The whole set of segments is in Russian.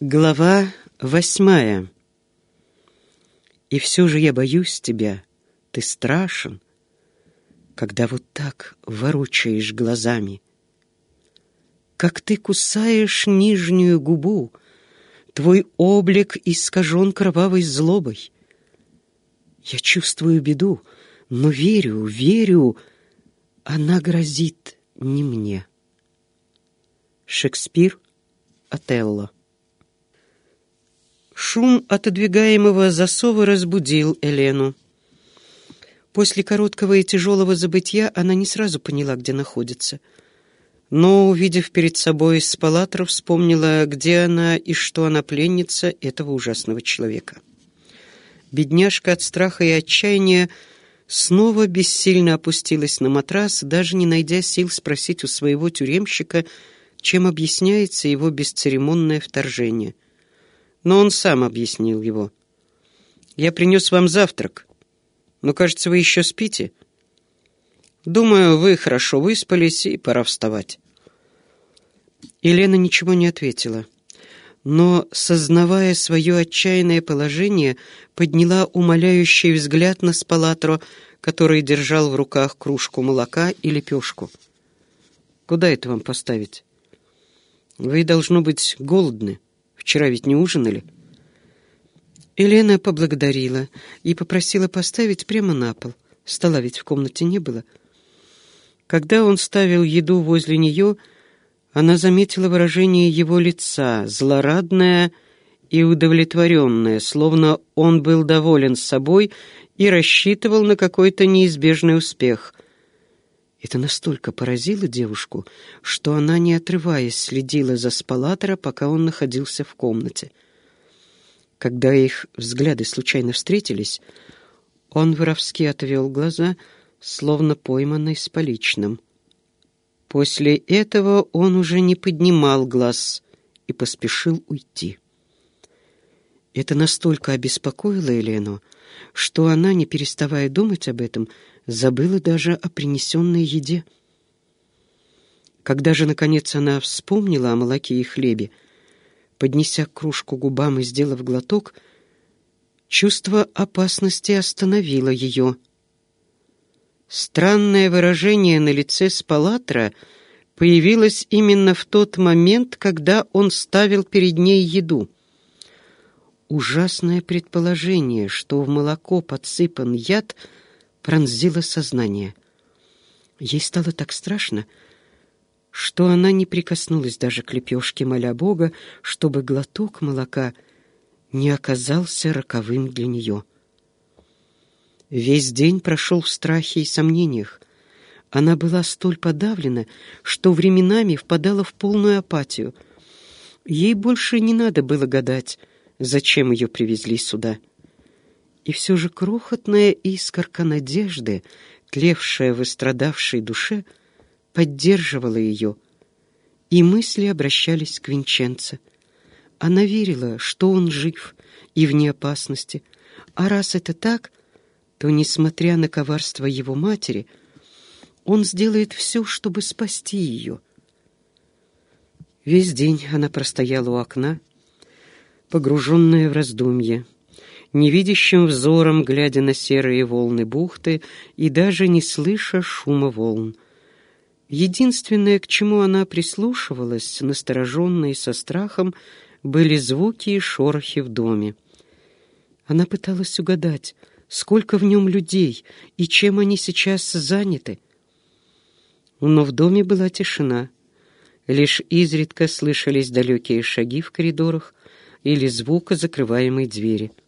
Глава восьмая. И все же я боюсь тебя, ты страшен, когда вот так ворочаешь глазами. Как ты кусаешь нижнюю губу, твой облик искажен кровавой злобой. Я чувствую беду, но верю, верю, она грозит не мне. Шекспир, Отелло. Шум отодвигаемого засова разбудил Елену. После короткого и тяжелого забытья она не сразу поняла, где находится. Но, увидев перед собой Спалатра, вспомнила, где она и что она пленница этого ужасного человека. Бедняжка от страха и отчаяния снова бессильно опустилась на матрас, даже не найдя сил спросить у своего тюремщика, чем объясняется его бесцеремонное вторжение — но он сам объяснил его. «Я принес вам завтрак, но, кажется, вы еще спите. Думаю, вы хорошо выспались, и пора вставать». Елена ничего не ответила, но, сознавая свое отчаянное положение, подняла умоляющий взгляд на Спалатро, который держал в руках кружку молока и лепешку. «Куда это вам поставить? Вы, должно быть, голодны». Вчера ведь не ужинали?» Елена поблагодарила и попросила поставить прямо на пол. Стола ведь в комнате не было. Когда он ставил еду возле нее, она заметила выражение его лица, злорадное и удовлетворенное, словно он был доволен собой и рассчитывал на какой-то неизбежный успех. Это настолько поразило девушку, что она, не отрываясь, следила за Спалатора, пока он находился в комнате. Когда их взгляды случайно встретились, он воровски отвел глаза, словно пойманный с поличным. После этого он уже не поднимал глаз и поспешил уйти. Это настолько обеспокоило Елену, что она, не переставая думать об этом, забыла даже о принесенной еде. Когда же, наконец, она вспомнила о молоке и хлебе, поднеся кружку губам и сделав глоток, чувство опасности остановило ее. Странное выражение на лице Спалатра появилось именно в тот момент, когда он ставил перед ней еду. Ужасное предположение, что в молоко подсыпан яд — пронзило сознание. Ей стало так страшно, что она не прикоснулась даже к лепешке, моля Бога, чтобы глоток молока не оказался роковым для нее. Весь день прошел в страхе и сомнениях. Она была столь подавлена, что временами впадала в полную апатию. Ей больше не надо было гадать, зачем ее привезли сюда. И все же крохотная искорка надежды, тлевшая в истрадавшей душе, поддерживала ее, и мысли обращались к Винченце. Она верила, что он жив и вне опасности, а раз это так, то, несмотря на коварство его матери, он сделает все, чтобы спасти ее. Весь день она простояла у окна, погруженная в раздумье невидящим взором глядя на серые волны бухты и даже не слыша шума волн. Единственное, к чему она прислушивалась, настороженно и со страхом, были звуки и шорохи в доме. Она пыталась угадать, сколько в нем людей и чем они сейчас заняты. Но в доме была тишина. Лишь изредка слышались далекие шаги в коридорах или звук закрываемой двери —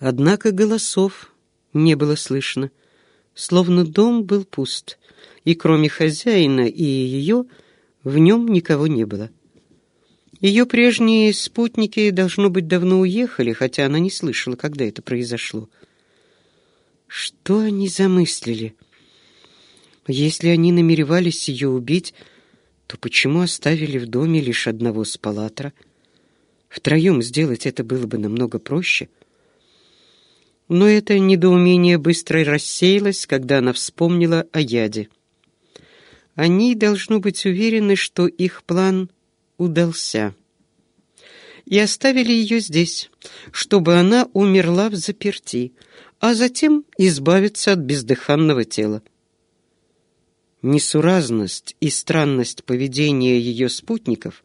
Однако голосов не было слышно, словно дом был пуст, и кроме хозяина и ее в нем никого не было. Ее прежние спутники, должно быть, давно уехали, хотя она не слышала, когда это произошло. Что они замыслили? Если они намеревались ее убить, то почему оставили в доме лишь одного спалатора? Втроем сделать это было бы намного проще — но это недоумение быстро рассеялось, когда она вспомнила о яде. Они должны быть уверены, что их план удался. и оставили ее здесь, чтобы она умерла в заперти, а затем избавиться от бездыханного тела. Несуразность и странность поведения ее спутников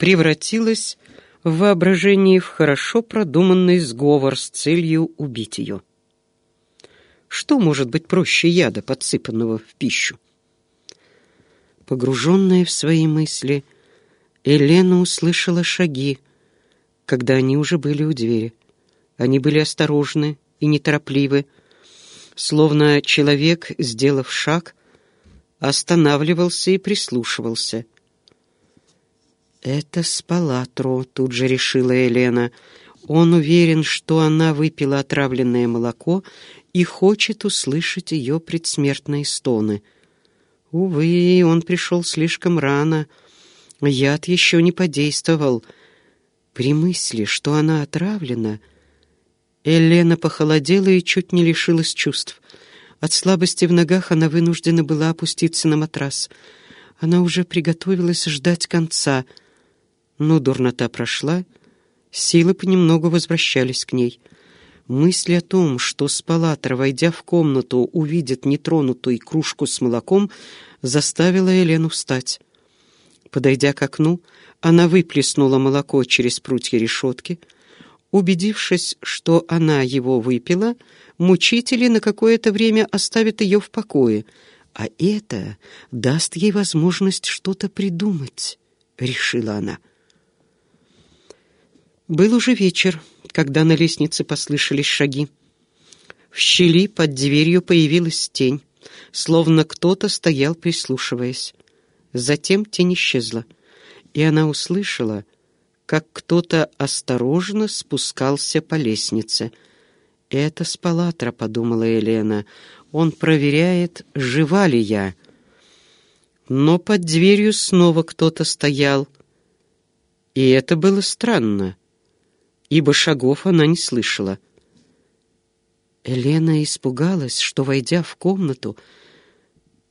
превратилась в воображении в хорошо продуманный сговор с целью убить ее. Что может быть проще яда, подсыпанного в пищу? Погруженная в свои мысли, Елена услышала шаги, когда они уже были у двери. Они были осторожны и неторопливы, словно человек, сделав шаг, останавливался и прислушивался. «Это Спалатро», — тут же решила Елена. Он уверен, что она выпила отравленное молоко и хочет услышать ее предсмертные стоны. Увы, он пришел слишком рано. Яд еще не подействовал. При мысли, что она отравлена, Елена похолодела и чуть не лишилась чувств. От слабости в ногах она вынуждена была опуститься на матрас. Она уже приготовилась ждать конца — но дурнота прошла, силы понемногу возвращались к ней. Мысль о том, что Спалатра, войдя в комнату, увидит нетронутую кружку с молоком, заставила Елену встать. Подойдя к окну, она выплеснула молоко через прутья решетки. Убедившись, что она его выпила, мучители на какое-то время оставят ее в покое, а это даст ей возможность что-то придумать, — решила она. Был уже вечер, когда на лестнице послышались шаги. В щели под дверью появилась тень, словно кто-то стоял, прислушиваясь. Затем тень исчезла, и она услышала, как кто-то осторожно спускался по лестнице. «Это Спалатра», — подумала Елена. «Он проверяет, жива ли я». Но под дверью снова кто-то стоял, и это было странно ибо шагов она не слышала. Елена испугалась, что, войдя в комнату,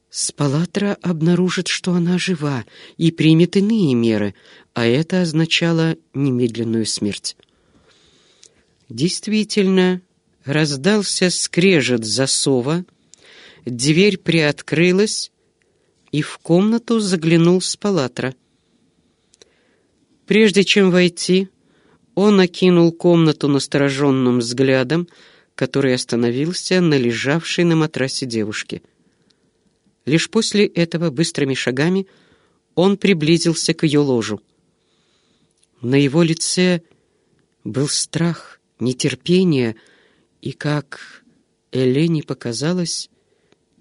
Спалатра обнаружит, что она жива и примет иные меры, а это означало немедленную смерть. Действительно, раздался скрежет засова, дверь приоткрылась, и в комнату заглянул Спалатра. Прежде чем войти, он окинул комнату настороженным взглядом, который остановился на лежавшей на матрасе девушке. Лишь после этого быстрыми шагами он приблизился к ее ложу. На его лице был страх, нетерпение и, как Элене показалось,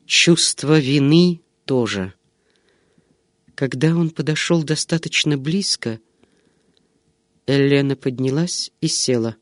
чувство вины тоже. Когда он подошел достаточно близко, Елена поднялась и села.